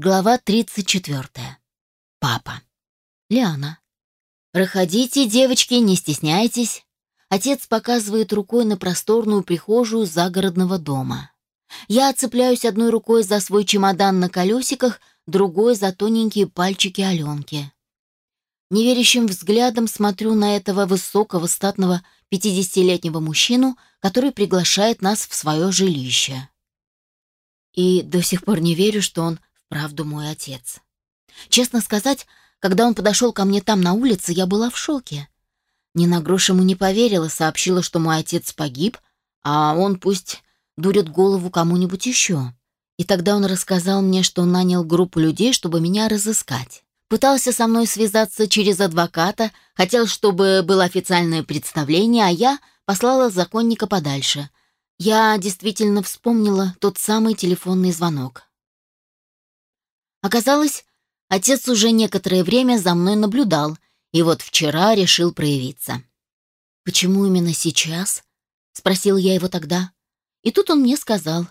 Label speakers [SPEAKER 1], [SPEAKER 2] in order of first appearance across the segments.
[SPEAKER 1] Глава 34. Папа. Лиана. «Проходите, девочки, не стесняйтесь». Отец показывает рукой на просторную прихожую загородного дома. Я цепляюсь одной рукой за свой чемодан на колесиках, другой за тоненькие пальчики Аленки. Неверящим взглядом смотрю на этого высокого, статного, 50-летнего мужчину, который приглашает нас в свое жилище. И до сих пор не верю, что он Правду мой отец. Честно сказать, когда он подошел ко мне там на улице, я была в шоке. Ни на грош ему не поверила, сообщила, что мой отец погиб, а он пусть дурит голову кому-нибудь еще. И тогда он рассказал мне, что нанял группу людей, чтобы меня разыскать. Пытался со мной связаться через адвоката, хотел, чтобы было официальное представление, а я послала законника подальше. Я действительно вспомнила тот самый телефонный звонок. Оказалось, отец уже некоторое время за мной наблюдал, и вот вчера решил проявиться. «Почему именно сейчас?» — спросил я его тогда. И тут он мне сказал.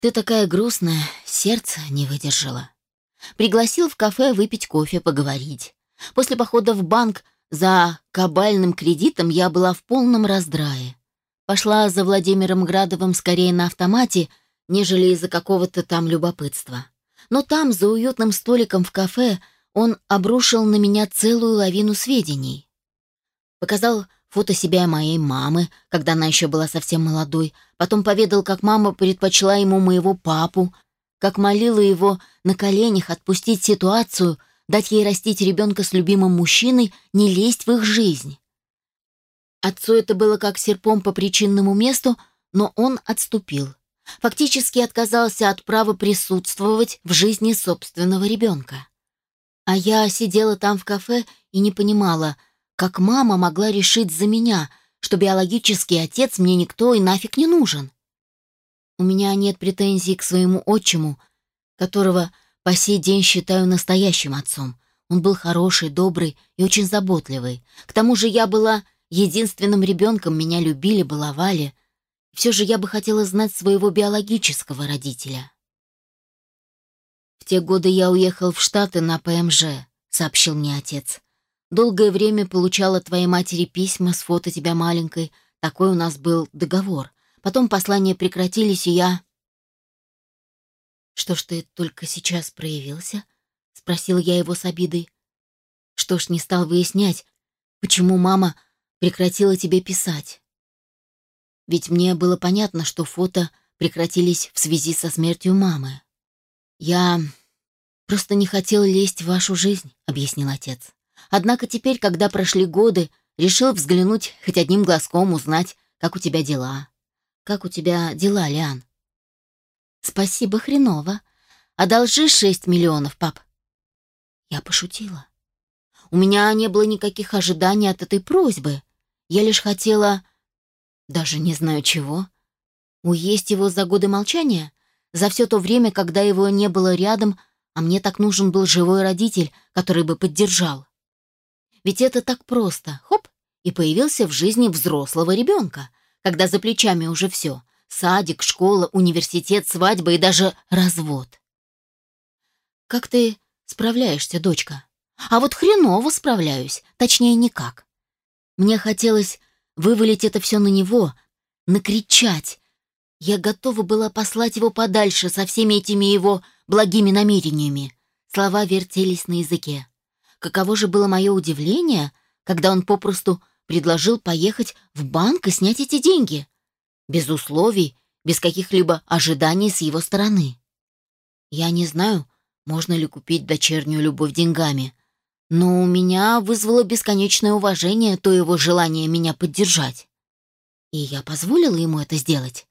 [SPEAKER 1] «Ты такая грустная, сердце не выдержало». Пригласил в кафе выпить кофе, поговорить. После похода в банк за кабальным кредитом я была в полном раздрае. Пошла за Владимиром Градовым скорее на автомате, нежели из-за какого-то там любопытства но там, за уютным столиком в кафе, он обрушил на меня целую лавину сведений. Показал фото себя и моей мамы, когда она еще была совсем молодой, потом поведал, как мама предпочла ему моего папу, как молила его на коленях отпустить ситуацию, дать ей растить ребенка с любимым мужчиной, не лезть в их жизнь. Отцу это было как серпом по причинному месту, но он отступил фактически отказался от права присутствовать в жизни собственного ребенка. А я сидела там в кафе и не понимала, как мама могла решить за меня, что биологический отец мне никто и нафиг не нужен. У меня нет претензий к своему отчиму, которого по сей день считаю настоящим отцом. Он был хороший, добрый и очень заботливый. К тому же я была единственным ребенком, меня любили, баловали — все же я бы хотела знать своего биологического родителя. «В те годы я уехал в Штаты на ПМЖ», — сообщил мне отец. «Долгое время получала твоей матери письма с фото тебя маленькой. Такой у нас был договор. Потом послания прекратились, и я...» «Что ж ты только сейчас проявился?» — спросил я его с обидой. «Что ж не стал выяснять, почему мама прекратила тебе писать?» Ведь мне было понятно, что фото прекратились в связи со смертью мамы. «Я просто не хотел лезть в вашу жизнь», — объяснил отец. «Однако теперь, когда прошли годы, решил взглянуть хоть одним глазком, узнать, как у тебя дела. Как у тебя дела, Лиан?» «Спасибо, хреново. Одолжи шесть миллионов, пап». Я пошутила. У меня не было никаких ожиданий от этой просьбы. Я лишь хотела даже не знаю чего. Уесть его за годы молчания? За все то время, когда его не было рядом, а мне так нужен был живой родитель, который бы поддержал. Ведь это так просто. Хоп, и появился в жизни взрослого ребенка, когда за плечами уже все. Садик, школа, университет, свадьба и даже развод. Как ты справляешься, дочка? А вот хреново справляюсь, точнее никак. Мне хотелось вывалить это все на него, накричать. Я готова была послать его подальше со всеми этими его благими намерениями. Слова вертелись на языке. Каково же было мое удивление, когда он попросту предложил поехать в банк и снять эти деньги. Без условий, без каких-либо ожиданий с его стороны. Я не знаю, можно ли купить дочернюю любовь деньгами, но у меня вызвало бесконечное уважение то его желание меня поддержать. И я позволила ему это сделать.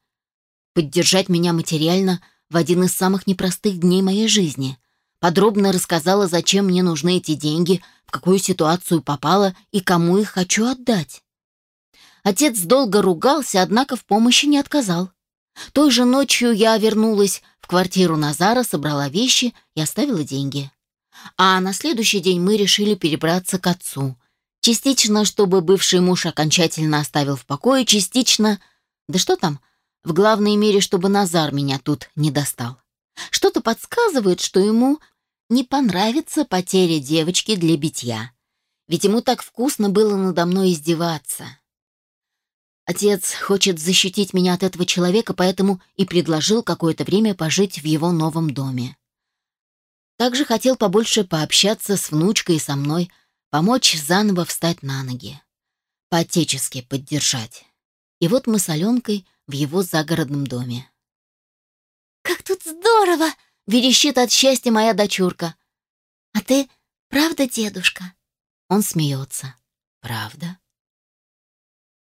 [SPEAKER 1] Поддержать меня материально в один из самых непростых дней моей жизни. Подробно рассказала, зачем мне нужны эти деньги, в какую ситуацию попала и кому их хочу отдать. Отец долго ругался, однако в помощи не отказал. Той же ночью я вернулась в квартиру Назара, собрала вещи и оставила деньги. А на следующий день мы решили перебраться к отцу. Частично, чтобы бывший муж окончательно оставил в покое, частично... Да что там? В главной мере, чтобы Назар меня тут не достал. Что-то подсказывает, что ему не понравится потеря девочки для битья. Ведь ему так вкусно было надо мной издеваться. Отец хочет защитить меня от этого человека, поэтому и предложил какое-то время пожить в его новом доме. Также хотел побольше пообщаться с внучкой и со мной, помочь заново встать на ноги. По-отечески поддержать. И вот мы с Аленкой в его загородном доме.
[SPEAKER 2] «Как тут здорово!» — верещит от счастья моя дочурка. «А ты правда дедушка?»
[SPEAKER 1] Он смеется. «Правда?»